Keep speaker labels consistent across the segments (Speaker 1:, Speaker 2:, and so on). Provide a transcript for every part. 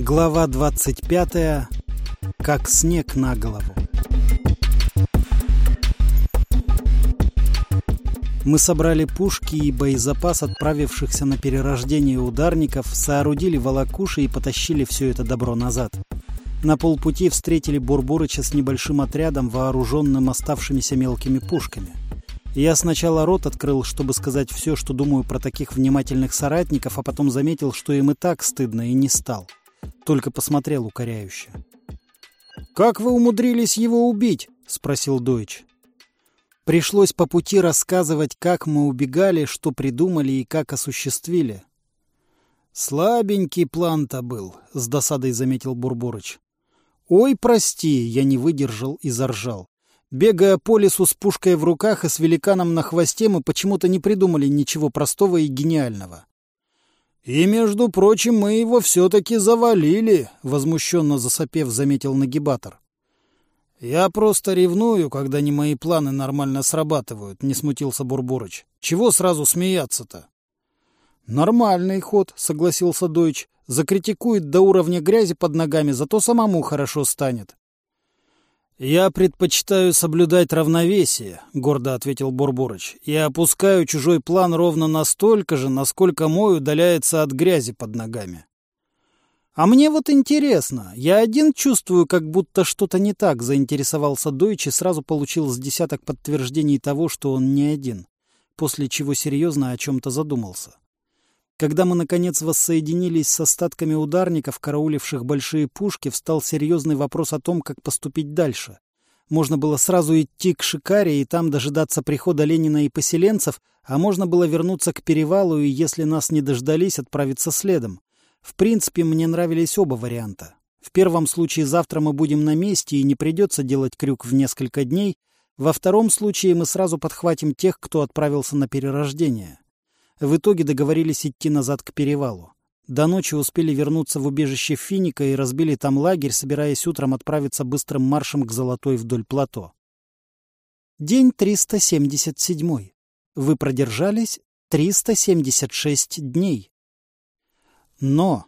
Speaker 1: Глава 25. Как снег на голову. Мы собрали пушки и боезапас отправившихся на перерождение ударников, соорудили волокуши и потащили все это добро назад. На полпути встретили Бурбурыча с небольшим отрядом, вооруженным оставшимися мелкими пушками. Я сначала рот открыл, чтобы сказать все, что думаю про таких внимательных соратников, а потом заметил, что им и так стыдно, и не стал. Только посмотрел укоряюще. «Как вы умудрились его убить?» — спросил Дойч. Пришлось по пути рассказывать, как мы убегали, что придумали и как осуществили. «Слабенький план-то был», — с досадой заметил Бурборыч. «Ой, прости!» — я не выдержал и заржал. Бегая по лесу с пушкой в руках и с великаном на хвосте, мы почему-то не придумали ничего простого и гениального. «И, между прочим, мы его все-таки завалили», — возмущенно засопев, заметил нагибатор. «Я просто ревную, когда не мои планы нормально срабатывают», — не смутился Бурбурыч. «Чего сразу смеяться-то?» «Нормальный ход», — согласился Дойч. «Закритикует до уровня грязи под ногами, зато самому хорошо станет». «Я предпочитаю соблюдать равновесие», — гордо ответил Бурбурыч. «Я опускаю чужой план ровно настолько же, насколько мой удаляется от грязи под ногами». «А мне вот интересно. Я один чувствую, как будто что-то не так», — заинтересовался Дойч и сразу получил с десяток подтверждений того, что он не один, после чего серьезно о чем-то задумался. Когда мы, наконец, воссоединились с остатками ударников, карауливших большие пушки, встал серьезный вопрос о том, как поступить дальше. Можно было сразу идти к Шикаре и там дожидаться прихода Ленина и поселенцев, а можно было вернуться к перевалу и, если нас не дождались, отправиться следом. В принципе, мне нравились оба варианта. В первом случае завтра мы будем на месте и не придется делать крюк в несколько дней. Во втором случае мы сразу подхватим тех, кто отправился на перерождение. В итоге договорились идти назад к перевалу. До ночи успели вернуться в убежище Финика и разбили там лагерь, собираясь утром отправиться быстрым маршем к Золотой вдоль плато. День 377. Вы продержались 376 дней. Но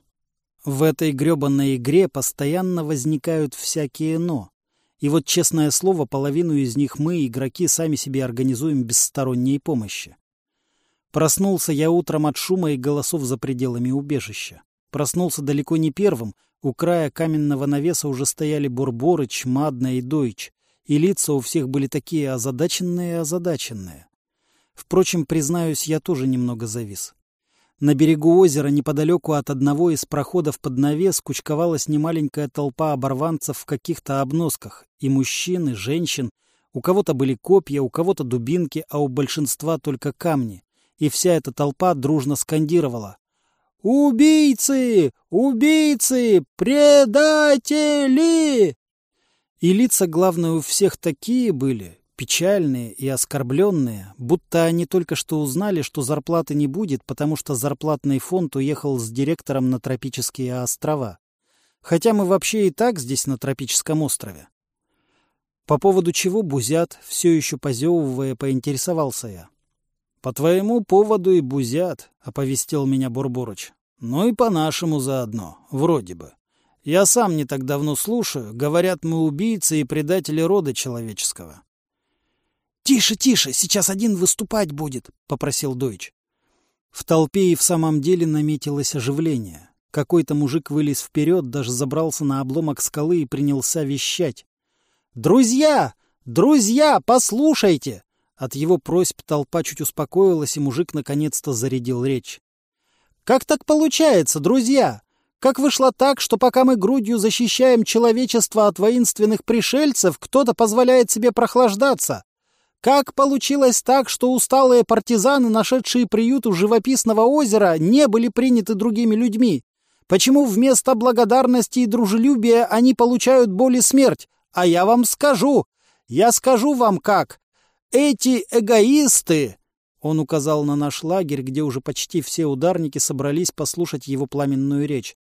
Speaker 1: в этой грёбаной игре постоянно возникают всякие «но». И вот, честное слово, половину из них мы, игроки, сами себе организуем без сторонней помощи. Проснулся я утром от шума и голосов за пределами убежища. Проснулся далеко не первым. У края каменного навеса уже стояли Бурборыч, Мадна и Дойч. И лица у всех были такие озадаченные-озадаченные. Впрочем, признаюсь, я тоже немного завис. На берегу озера, неподалеку от одного из проходов под навес, кучковалась немаленькая толпа оборванцев в каких-то обносках. И мужчин, и женщин. У кого-то были копья, у кого-то дубинки, а у большинства только камни и вся эта толпа дружно скандировала. «Убийцы! Убийцы! Предатели!» И лица, главное, у всех такие были, печальные и оскорбленные, будто они только что узнали, что зарплаты не будет, потому что зарплатный фонд уехал с директором на тропические острова. Хотя мы вообще и так здесь, на тропическом острове. По поводу чего бузят, все еще позевывая, поинтересовался я. — По твоему поводу и бузят, — оповестил меня Бурборыч. — Ну и по нашему заодно, вроде бы. Я сам не так давно слушаю, говорят, мы убийцы и предатели рода человеческого. — Тише, тише, сейчас один выступать будет, — попросил Дойч. В толпе и в самом деле наметилось оживление. Какой-то мужик вылез вперед, даже забрался на обломок скалы и принялся вещать. «Друзья! Друзья, послушайте! От его просьб толпа чуть успокоилась, и мужик наконец-то зарядил речь. «Как так получается, друзья? Как вышло так, что пока мы грудью защищаем человечество от воинственных пришельцев, кто-то позволяет себе прохлаждаться? Как получилось так, что усталые партизаны, нашедшие приют у живописного озера, не были приняты другими людьми? Почему вместо благодарности и дружелюбия они получают боль и смерть? А я вам скажу. Я скажу вам как. Эти эгоисты!» Он указал на наш лагерь, где уже почти все ударники собрались послушать его пламенную речь.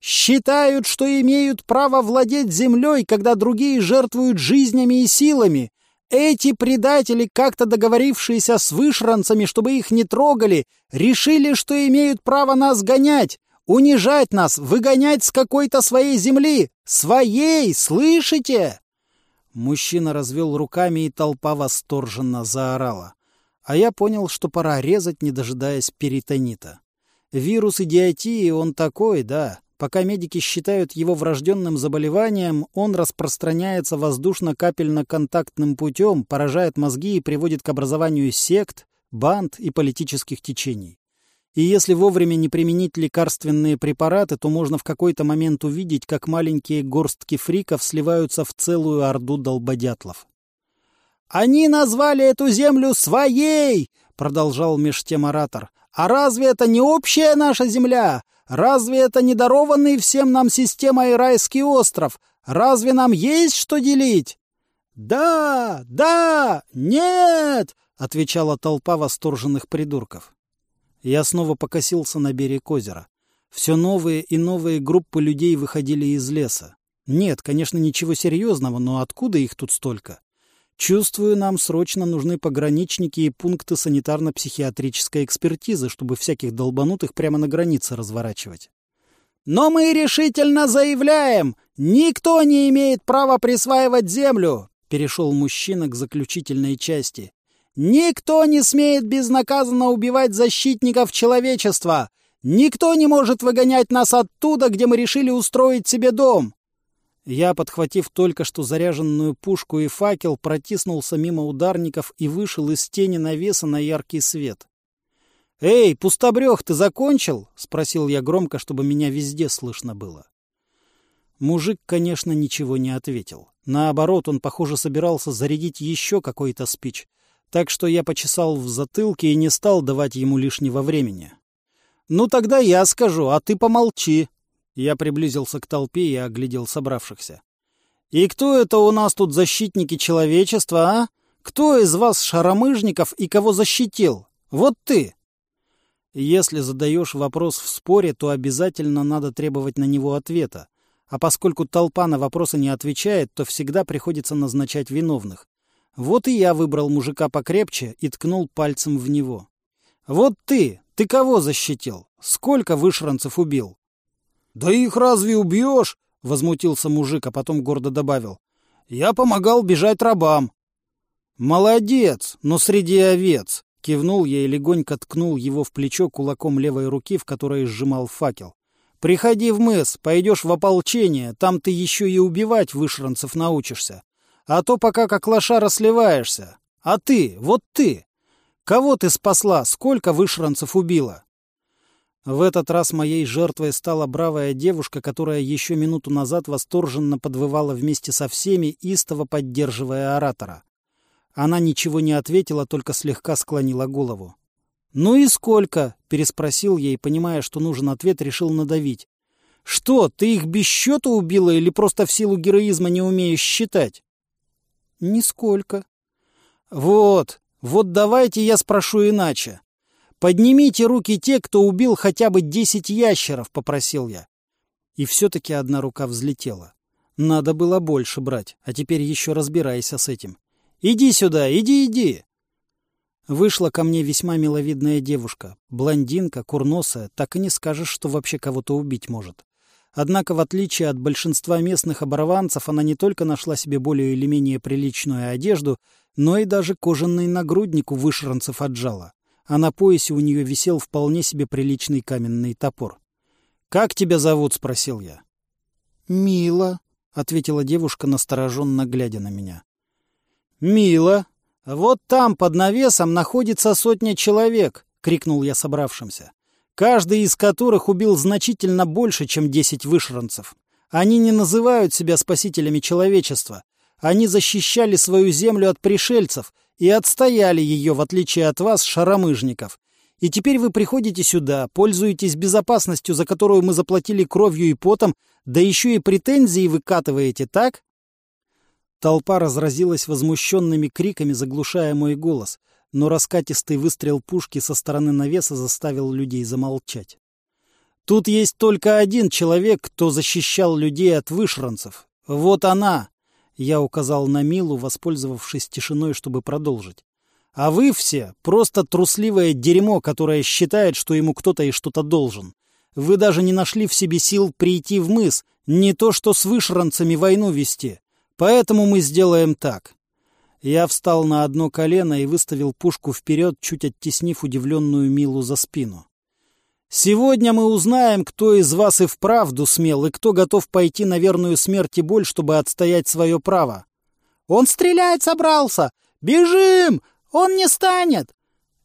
Speaker 1: «Считают, что имеют право владеть землей, когда другие жертвуют жизнями и силами. Эти предатели, как-то договорившиеся с вышранцами, чтобы их не трогали, решили, что имеют право нас гонять, Унижать нас, выгонять с какой-то своей земли! Своей, слышите?» Мужчина развел руками, и толпа восторженно заорала. А я понял, что пора резать, не дожидаясь перитонита. Вирус идиотии, он такой, да. Пока медики считают его врожденным заболеванием, он распространяется воздушно-капельно-контактным путем, поражает мозги и приводит к образованию сект, банд и политических течений. И если вовремя не применить лекарственные препараты, то можно в какой-то момент увидеть, как маленькие горстки фриков сливаются в целую орду долбодятлов. «Они назвали эту землю своей!» — продолжал меж тем оратор. «А разве это не общая наша земля? Разве это не дарованный всем нам системой райский остров? Разве нам есть что делить?» «Да! Да! Нет!» — отвечала толпа восторженных придурков. Я снова покосился на берег озера. Все новые и новые группы людей выходили из леса. Нет, конечно, ничего серьезного, но откуда их тут столько? Чувствую, нам срочно нужны пограничники и пункты санитарно-психиатрической экспертизы, чтобы всяких долбанутых прямо на границе разворачивать. Но мы решительно заявляем, никто не имеет права присваивать землю, перешел мужчина к заключительной части. Никто не смеет безнаказанно убивать защитников человечества. Никто не может выгонять нас оттуда, где мы решили устроить себе дом. Я, подхватив только что заряженную пушку и факел, протиснулся мимо ударников и вышел из тени навеса на яркий свет. «Эй, пустобрех, ты закончил?» — спросил я громко, чтобы меня везде слышно было. Мужик, конечно, ничего не ответил. Наоборот, он, похоже, собирался зарядить еще какой-то спич — так что я почесал в затылке и не стал давать ему лишнего времени. «Ну тогда я скажу, а ты помолчи». Я приблизился к толпе и оглядел собравшихся. «И кто это у нас тут защитники человечества, а? Кто из вас шаромыжников и кого защитил? Вот ты!» Если задаешь вопрос в споре, то обязательно надо требовать на него ответа. А поскольку толпа на вопросы не отвечает, то всегда приходится назначать виновных. Вот и я выбрал мужика покрепче и ткнул пальцем в него. «Вот ты! Ты кого защитил? Сколько вышранцев убил?» «Да их разве убьешь?» — возмутился мужик, а потом гордо добавил. «Я помогал бежать рабам». «Молодец, но среди овец!» — кивнул я и легонько ткнул его в плечо кулаком левой руки, в которой сжимал факел. «Приходи в мыс, пойдешь в ополчение, там ты еще и убивать вышранцев научишься. А то пока как лошара сливаешься. А ты, вот ты. Кого ты спасла? Сколько вышранцев убила? В этот раз моей жертвой стала бравая девушка, которая еще минуту назад восторженно подвывала вместе со всеми, истово поддерживая оратора. Она ничего не ответила, только слегка склонила голову. «Ну и сколько?» — переспросил ей, понимая, что нужен ответ, решил надавить. «Что, ты их без счета убила или просто в силу героизма не умеешь считать?» Нисколько. Вот, вот давайте я спрошу иначе. Поднимите руки те, кто убил хотя бы десять ящеров, попросил я. И все-таки одна рука взлетела. Надо было больше брать, а теперь еще разбирайся с этим. Иди сюда, иди, иди. Вышла ко мне весьма миловидная девушка, блондинка, курносая, так и не скажешь, что вообще кого-то убить может. Однако, в отличие от большинства местных оборванцев, она не только нашла себе более или менее приличную одежду, но и даже кожаный нагрудник у вышранцев отжала. А на поясе у нее висел вполне себе приличный каменный топор. «Как тебя зовут?» — спросил я. «Мила», — ответила девушка, настороженно глядя на меня. «Мила, вот там, под навесом, находится сотня человек», — крикнул я собравшимся каждый из которых убил значительно больше, чем десять вышранцев. Они не называют себя спасителями человечества. Они защищали свою землю от пришельцев и отстояли ее, в отличие от вас, шаромыжников. И теперь вы приходите сюда, пользуетесь безопасностью, за которую мы заплатили кровью и потом, да еще и претензии выкатываете, так? Толпа разразилась возмущенными криками, заглушая мой голос — но раскатистый выстрел пушки со стороны навеса заставил людей замолчать. Тут есть только один человек, кто защищал людей от вышранцев. Вот она! Я указал на Милу, воспользовавшись тишиной, чтобы продолжить. А вы все просто трусливое дерьмо, которое считает, что ему кто-то и что-то должен. Вы даже не нашли в себе сил прийти в мыс, не то что с вышранцами войну вести. Поэтому мы сделаем так. Я встал на одно колено и выставил пушку вперед, чуть оттеснив удивленную Милу за спину. Сегодня мы узнаем, кто из вас и вправду смел, и кто готов пойти на верную смерть и боль, чтобы отстоять свое право. Он стрелять собрался! Бежим! Он не станет!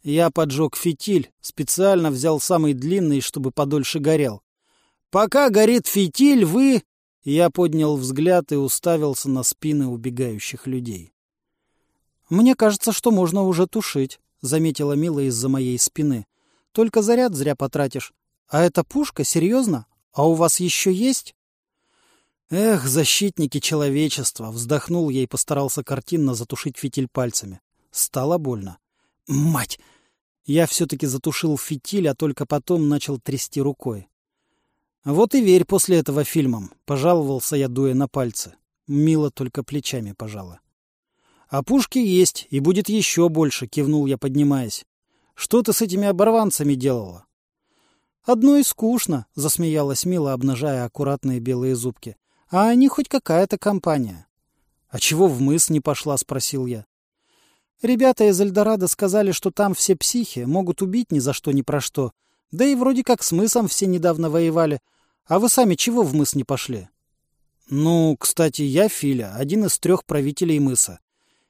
Speaker 1: Я поджег фитиль, специально взял самый длинный, чтобы подольше горел. Пока горит фитиль, вы... Я поднял взгляд и уставился на спины убегающих людей. «Мне кажется, что можно уже тушить», — заметила Мила из-за моей спины. «Только заряд зря потратишь. А эта пушка? Серьезно? А у вас еще есть?» «Эх, защитники человечества!» — вздохнул я и постарался картинно затушить фитиль пальцами. Стало больно. «Мать!» Я все-таки затушил фитиль, а только потом начал трясти рукой. «Вот и верь после этого фильмам», — пожаловался я, дуя на пальцы. Мила только плечами пожала. «А пушки есть, и будет еще больше», — кивнул я, поднимаясь. «Что ты с этими оборванцами делала?» «Одно и скучно», — засмеялась Мила, обнажая аккуратные белые зубки. «А они хоть какая-то компания». «А чего в мыс не пошла?» — спросил я. «Ребята из Эльдорадо сказали, что там все психи, могут убить ни за что ни про что. Да и вроде как с мысом все недавно воевали. А вы сами чего в мыс не пошли?» «Ну, кстати, я Филя, один из трех правителей мыса.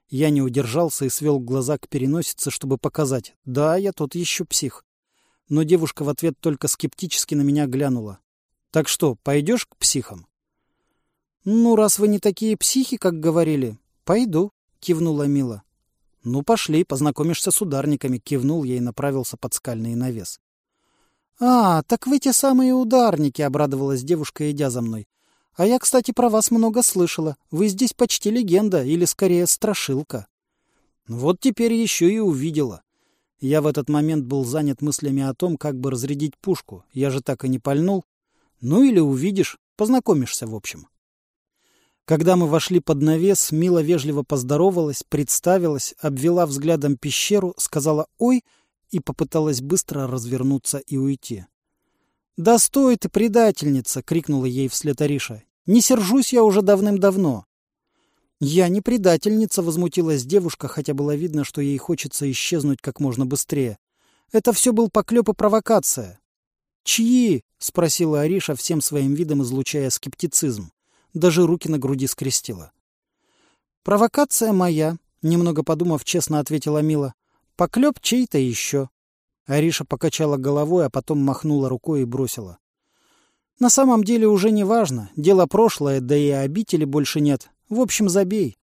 Speaker 1: Я не удержался и свел глаза к переносице, чтобы показать. Да, я тот еще псих. Но девушка в ответ только скептически на меня глянула. Так что, пойдешь к психам? Ну, раз вы не такие психи, как говорили, пойду, кивнула Мила. Ну, пошли, познакомишься с ударниками, кивнул я и направился под скальный навес. А, так вы те самые ударники, обрадовалась девушка, идя за мной. А я, кстати, про вас много слышала. Вы здесь почти легенда, или скорее страшилка. Вот теперь еще и увидела. Я в этот момент был занят мыслями о том, как бы разрядить пушку. Я же так и не пальнул. Ну или увидишь, познакомишься в общем. Когда мы вошли под навес, Мила вежливо поздоровалась, представилась, обвела взглядом пещеру, сказала «Ой!» и попыталась быстро развернуться и уйти. «Да стой ты, предательница!» — крикнула ей вслед Ариша. Не сержусь я уже давным-давно. Я не предательница, возмутилась девушка, хотя было видно, что ей хочется исчезнуть как можно быстрее. Это все был поклеп и провокация. Чьи? спросила Ариша, всем своим видом излучая скептицизм. Даже руки на груди скрестила. Провокация моя, немного подумав, честно ответила Мила. Поклеп чей-то еще. Ариша покачала головой, а потом махнула рукой и бросила. На самом деле уже не важно. Дело прошлое, да и обители больше нет. В общем, забей.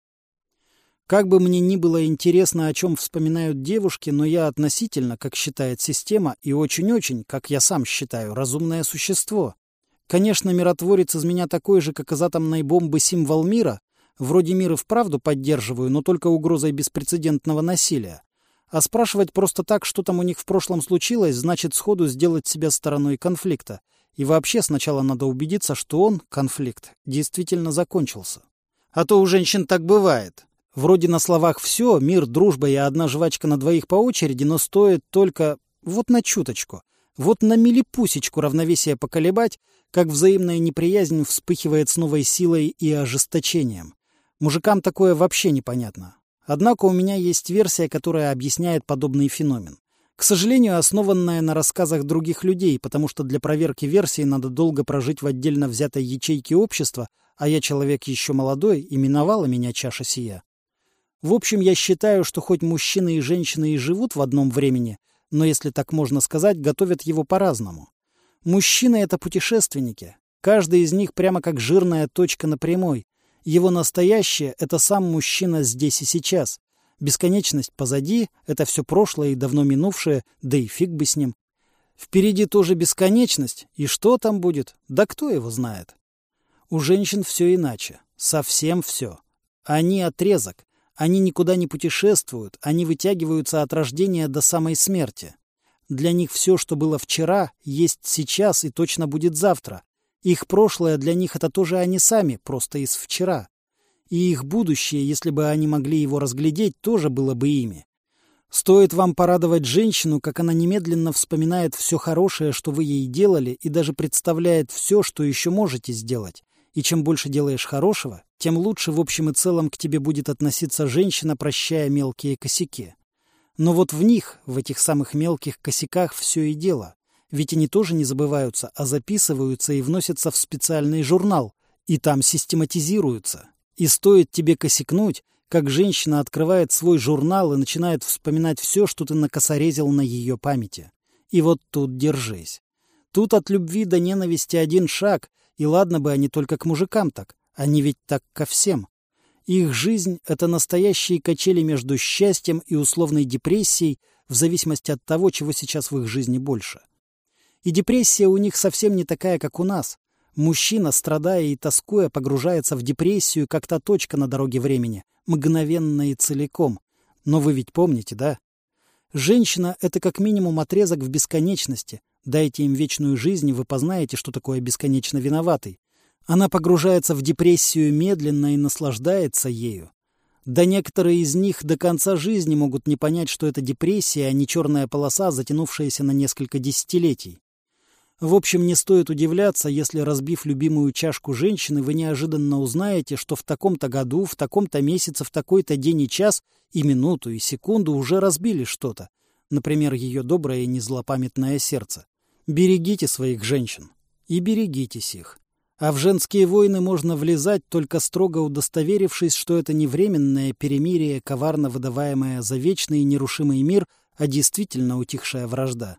Speaker 1: Как бы мне ни было интересно, о чем вспоминают девушки, но я относительно, как считает система, и очень-очень, как я сам считаю, разумное существо. Конечно, миротворец из меня такой же, как из атомной бомбы символ мира. Вроде мир и вправду поддерживаю, но только угрозой беспрецедентного насилия. А спрашивать просто так, что там у них в прошлом случилось, значит сходу сделать себя стороной конфликта. И вообще сначала надо убедиться, что он, конфликт, действительно закончился. А то у женщин так бывает. Вроде на словах все, мир, дружба и одна жвачка на двоих по очереди, но стоит только вот на чуточку, вот на милипусечку равновесие поколебать, как взаимная неприязнь вспыхивает с новой силой и ожесточением. Мужикам такое вообще непонятно. Однако у меня есть версия, которая объясняет подобный феномен. К сожалению, основанная на рассказах других людей, потому что для проверки версии надо долго прожить в отдельно взятой ячейке общества, а я человек еще молодой, и миновала меня чаша сия. В общем, я считаю, что хоть мужчины и женщины и живут в одном времени, но, если так можно сказать, готовят его по-разному. Мужчины — это путешественники. Каждый из них прямо как жирная точка на прямой. Его настоящее — это сам мужчина здесь и сейчас. Бесконечность позади, это все прошлое и давно минувшее, да и фиг бы с ним. Впереди тоже бесконечность, и что там будет, да кто его знает. У женщин все иначе, совсем все. Они отрезок, они никуда не путешествуют, они вытягиваются от рождения до самой смерти. Для них все, что было вчера, есть сейчас и точно будет завтра. Их прошлое для них это тоже они сами, просто из вчера и их будущее, если бы они могли его разглядеть, тоже было бы ими. Стоит вам порадовать женщину, как она немедленно вспоминает все хорошее, что вы ей делали, и даже представляет все, что еще можете сделать. И чем больше делаешь хорошего, тем лучше в общем и целом к тебе будет относиться женщина, прощая мелкие косяки. Но вот в них, в этих самых мелких косяках, все и дело. Ведь они тоже не забываются, а записываются и вносятся в специальный журнал, и там систематизируются. И стоит тебе косякнуть, как женщина открывает свой журнал и начинает вспоминать все, что ты накосорезил на ее памяти. И вот тут держись. Тут от любви до ненависти один шаг, и ладно бы они только к мужикам так, они ведь так ко всем. Их жизнь — это настоящие качели между счастьем и условной депрессией, в зависимости от того, чего сейчас в их жизни больше. И депрессия у них совсем не такая, как у нас. Мужчина, страдая и тоскуя, погружается в депрессию, как та точка на дороге времени, мгновенно и целиком. Но вы ведь помните, да? Женщина — это как минимум отрезок в бесконечности. Дайте им вечную жизнь, и вы познаете, что такое бесконечно виноватый. Она погружается в депрессию медленно и наслаждается ею. Да некоторые из них до конца жизни могут не понять, что это депрессия, а не черная полоса, затянувшаяся на несколько десятилетий. В общем, не стоит удивляться, если, разбив любимую чашку женщины, вы неожиданно узнаете, что в таком-то году, в таком-то месяце, в такой-то день и час, и минуту, и секунду уже разбили что-то. Например, ее доброе и незлопамятное сердце. Берегите своих женщин. И берегитесь их. А в женские войны можно влезать, только строго удостоверившись, что это не временное перемирие, коварно выдаваемое за вечный и нерушимый мир, а действительно утихшая вражда.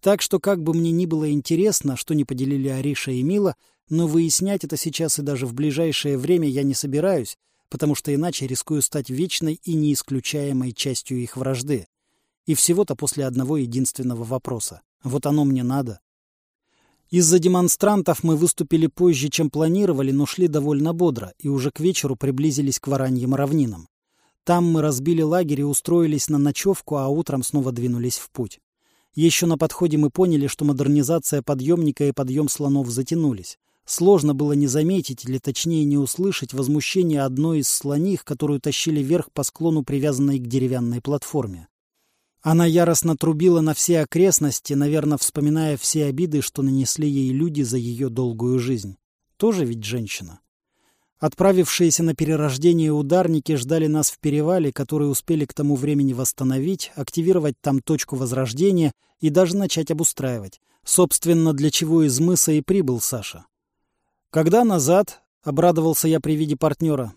Speaker 1: Так что, как бы мне ни было интересно, что не поделили Ариша и Мила, но выяснять это сейчас и даже в ближайшее время я не собираюсь, потому что иначе рискую стать вечной и неисключаемой частью их вражды. И всего-то после одного единственного вопроса. Вот оно мне надо. Из-за демонстрантов мы выступили позже, чем планировали, но шли довольно бодро, и уже к вечеру приблизились к Вараньим равнинам. Там мы разбили лагерь и устроились на ночевку, а утром снова двинулись в путь. Еще на подходе мы поняли, что модернизация подъемника и подъем слонов затянулись. Сложно было не заметить, или точнее не услышать, возмущение одной из слоних, которую тащили вверх по склону, привязанной к деревянной платформе. Она яростно трубила на все окрестности, наверное, вспоминая все обиды, что нанесли ей люди за ее долгую жизнь. Тоже ведь женщина. Отправившиеся на перерождение ударники ждали нас в перевале, который успели к тому времени восстановить, активировать там точку возрождения и даже начать обустраивать. Собственно, для чего из мыса и прибыл Саша. «Когда назад?» — обрадовался я при виде партнера.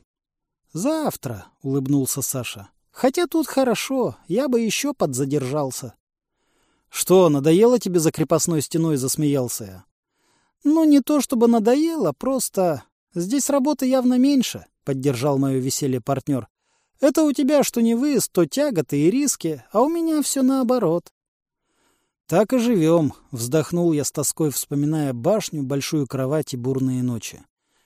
Speaker 1: «Завтра», — улыбнулся Саша. Хотя тут хорошо, я бы еще подзадержался. — Что, надоело тебе за крепостной стеной? — засмеялся я. — Ну, не то чтобы надоело, просто... Здесь работы явно меньше, — поддержал мое веселье партнер. — Это у тебя что не выезд, то тяготы и риски, а у меня все наоборот. — Так и живем, — вздохнул я с тоской, вспоминая башню, большую кровать и бурные ночи.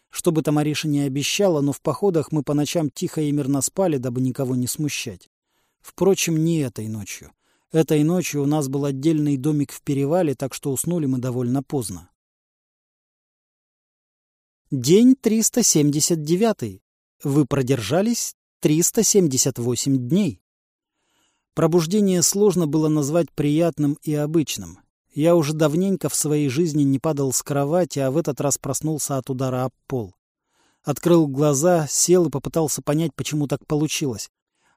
Speaker 1: Что бы там Ариша не обещала, но в походах мы по ночам тихо и мирно спали, дабы никого не смущать. Впрочем, не этой ночью. Этой ночью у нас был отдельный домик в перевале, так что уснули мы довольно поздно. День 379. Вы продержались 378 дней. Пробуждение сложно было назвать приятным и обычным. Я уже давненько в своей жизни не падал с кровати, а в этот раз проснулся от удара об пол. Открыл глаза, сел и попытался понять, почему так получилось.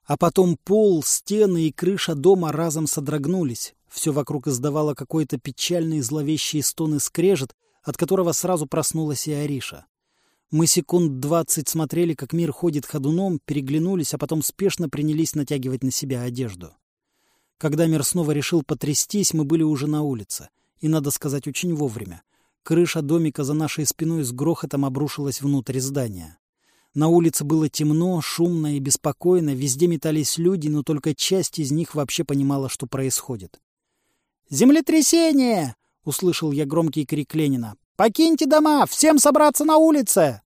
Speaker 1: А потом пол, стены и крыша дома разом содрогнулись. Все вокруг издавало какой-то печальный зловещий стон и скрежет, от которого сразу проснулась и Ариша. Мы секунд двадцать смотрели, как мир ходит ходуном, переглянулись, а потом спешно принялись натягивать на себя одежду. Когда мир снова решил потрястись, мы были уже на улице. И, надо сказать, очень вовремя. Крыша домика за нашей спиной с грохотом обрушилась внутрь здания. На улице было темно, шумно и беспокойно, везде метались люди, но только часть из них вообще понимала, что происходит. «Землетрясение!» — услышал я громкий крик Ленина. «Покиньте дома! Всем собраться на улице!»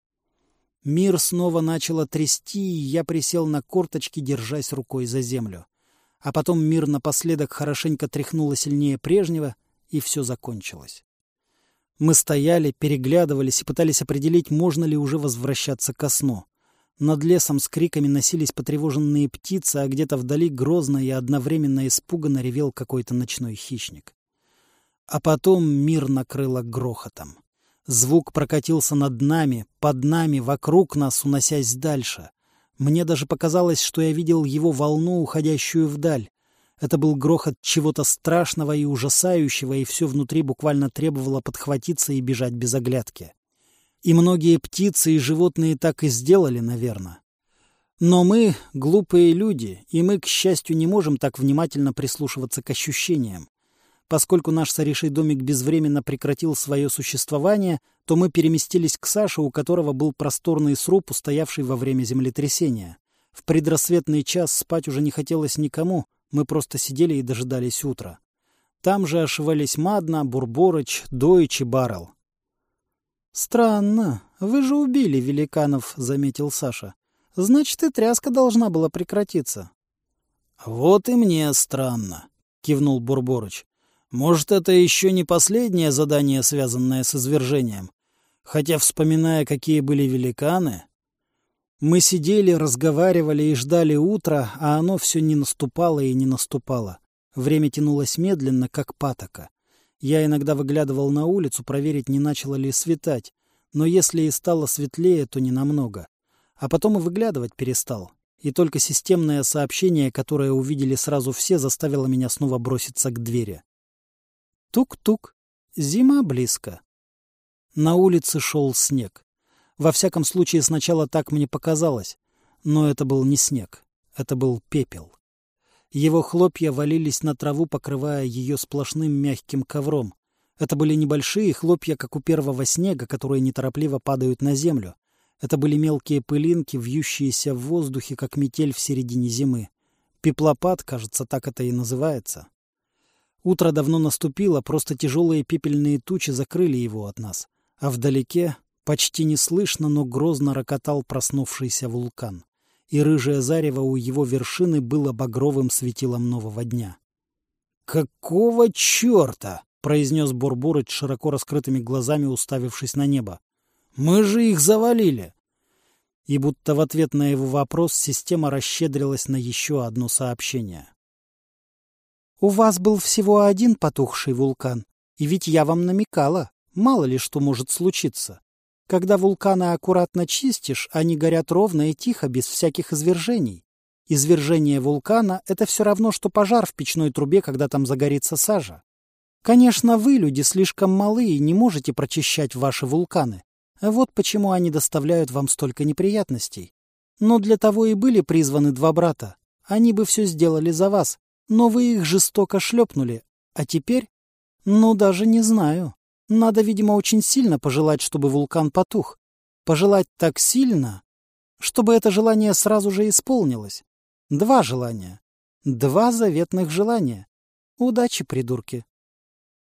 Speaker 1: Мир снова начало трясти, и я присел на корточки, держась рукой за землю а потом мир напоследок хорошенько тряхнуло сильнее прежнего, и все закончилось. Мы стояли, переглядывались и пытались определить, можно ли уже возвращаться ко сну. Над лесом с криками носились потревоженные птицы, а где-то вдали грозно и одновременно испуганно ревел какой-то ночной хищник. А потом мир накрыло грохотом. Звук прокатился над нами, под нами, вокруг нас, уносясь дальше. Мне даже показалось, что я видел его волну, уходящую вдаль. Это был грохот чего-то страшного и ужасающего, и все внутри буквально требовало подхватиться и бежать без оглядки. И многие птицы и животные так и сделали, наверное. Но мы — глупые люди, и мы, к счастью, не можем так внимательно прислушиваться к ощущениям. Поскольку наш сорейший домик безвременно прекратил свое существование, то мы переместились к Саше, у которого был просторный сруб, устоявший во время землетрясения. В предрассветный час спать уже не хотелось никому, мы просто сидели и дожидались утра. Там же ошивались Мадна, Бурборыч, Дойч и Баррел. «Странно. Вы же убили великанов», — заметил Саша. «Значит, и тряска должна была прекратиться».
Speaker 2: «Вот и мне странно», — кивнул Бурборыч. «Может, это еще не последнее задание, связанное с извержением? Хотя, вспоминая, какие были великаны...»
Speaker 1: Мы сидели, разговаривали и ждали утра, а оно все не наступало и не наступало. Время тянулось медленно, как патока. Я иногда выглядывал на улицу проверить, не начало ли светать, но если и стало светлее, то не намного. А потом и выглядывать перестал. И только системное сообщение, которое увидели сразу все, заставило меня снова броситься к двери. Тук-тук. Зима близко. На улице шел снег. Во всяком случае, сначала так мне показалось. Но это был не снег. Это был пепел. Его хлопья валились на траву, покрывая ее сплошным мягким ковром. Это были небольшие хлопья, как у первого снега, которые неторопливо падают на землю. Это были мелкие пылинки, вьющиеся в воздухе, как метель в середине зимы. Пеплопад, кажется, так это и называется. Утро давно наступило, просто тяжелые пепельные тучи закрыли его от нас. А вдалеке Почти неслышно, но грозно рокотал проснувшийся вулкан, и рыжее зарево у его вершины было багровым светилом нового дня.
Speaker 2: «Какого черта?» — произнес Бурбурыч, широко раскрытыми глазами уставившись на небо. «Мы же их завалили!»
Speaker 1: И будто в ответ на его вопрос система расщедрилась на еще одно сообщение. «У вас был всего один потухший вулкан, и ведь я вам намекала, мало ли что может случиться. Когда вулканы аккуратно чистишь, они горят ровно и тихо, без всяких извержений. Извержение вулкана — это все равно, что пожар в печной трубе, когда там загорится сажа. Конечно, вы, люди, слишком малы и не можете прочищать ваши вулканы. Вот почему они доставляют вам столько неприятностей. Но для того и были призваны два брата. Они бы все сделали за вас, но вы их жестоко шлепнули. А теперь? Ну, даже не знаю. Надо, видимо, очень сильно пожелать, чтобы вулкан потух. Пожелать так сильно, чтобы это желание сразу же исполнилось. Два желания. Два заветных желания. Удачи, придурки.